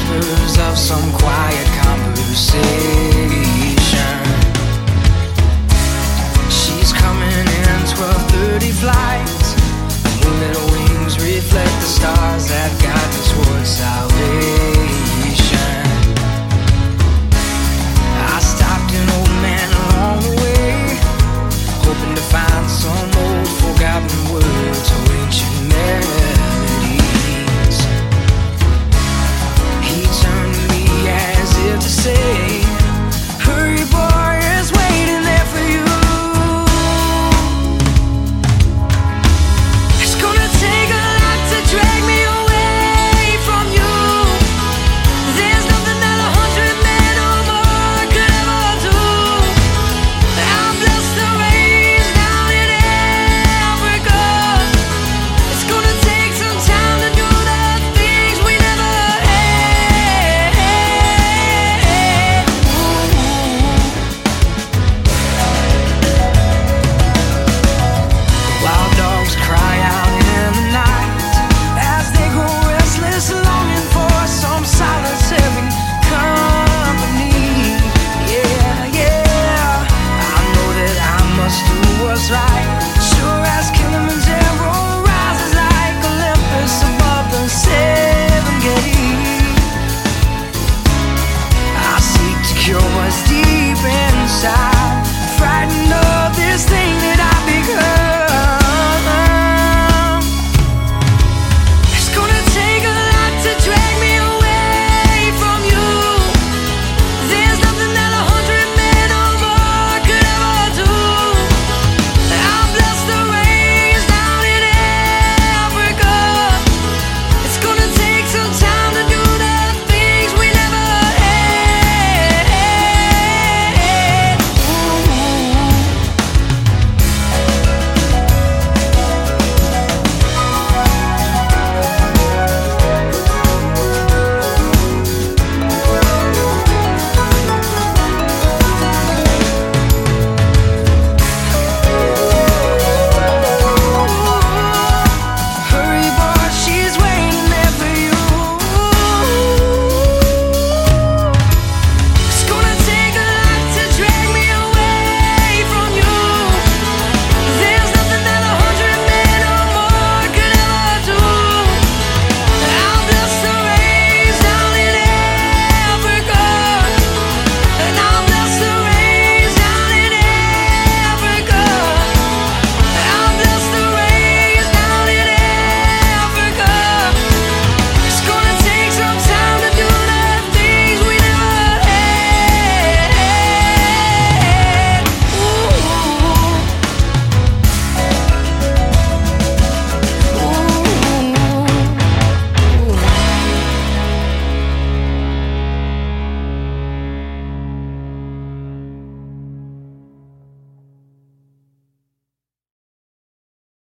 whispers of some quiet conversation.